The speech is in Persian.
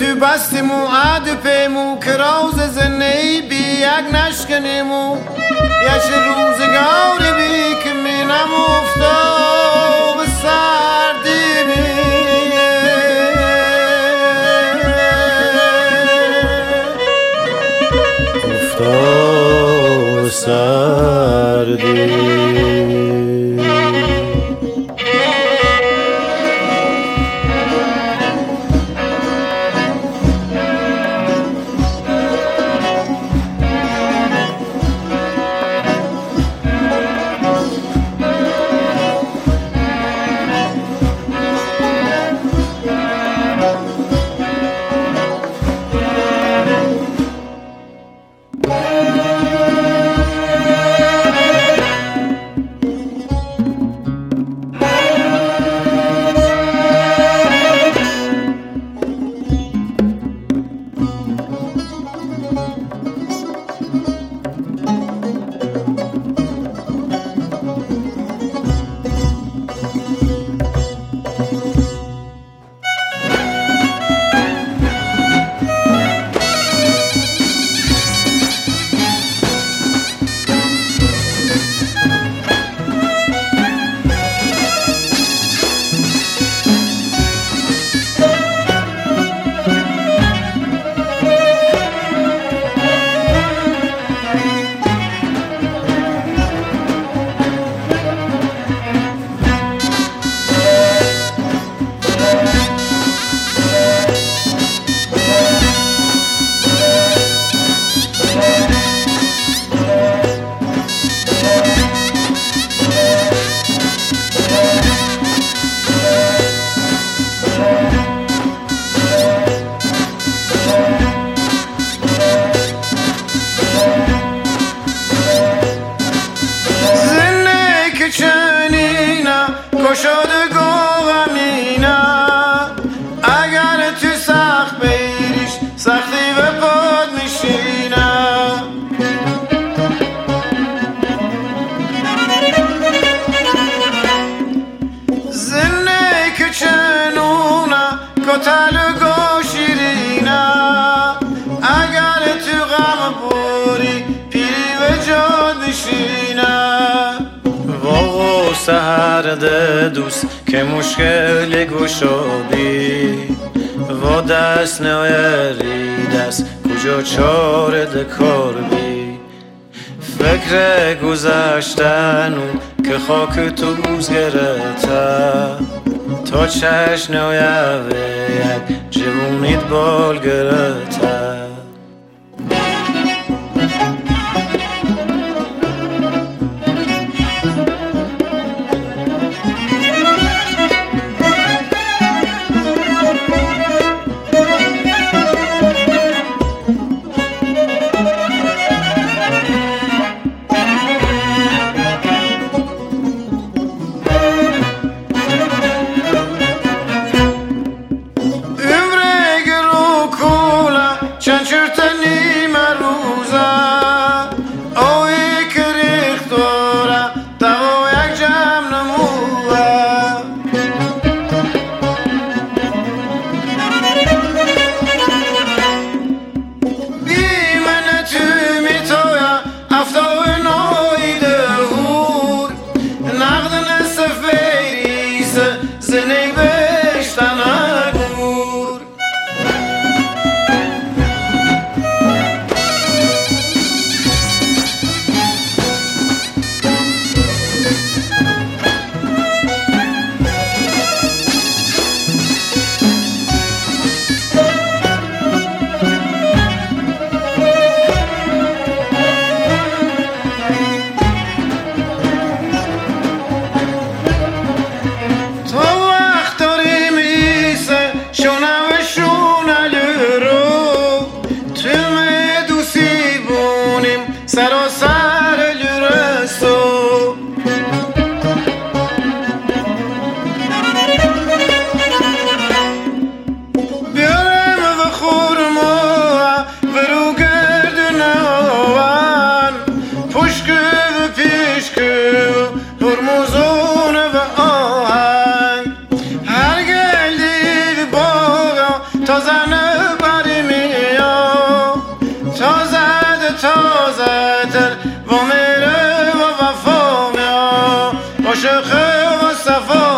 تو بستیمو عد پیمو کراوز زنی بی یک نشکنیمو. یش روزگاری بی که می نموفتا به سردی بی افتاد سردی زنه که سهرده دوست که مشکل گشابی و دست نیاری دست کجا چاره دکار بی فکر گذشتنو که خاک توز گرته تا چشن نیاوه یک جوونیت بال گرته Sarosa. Moi je rêve un savant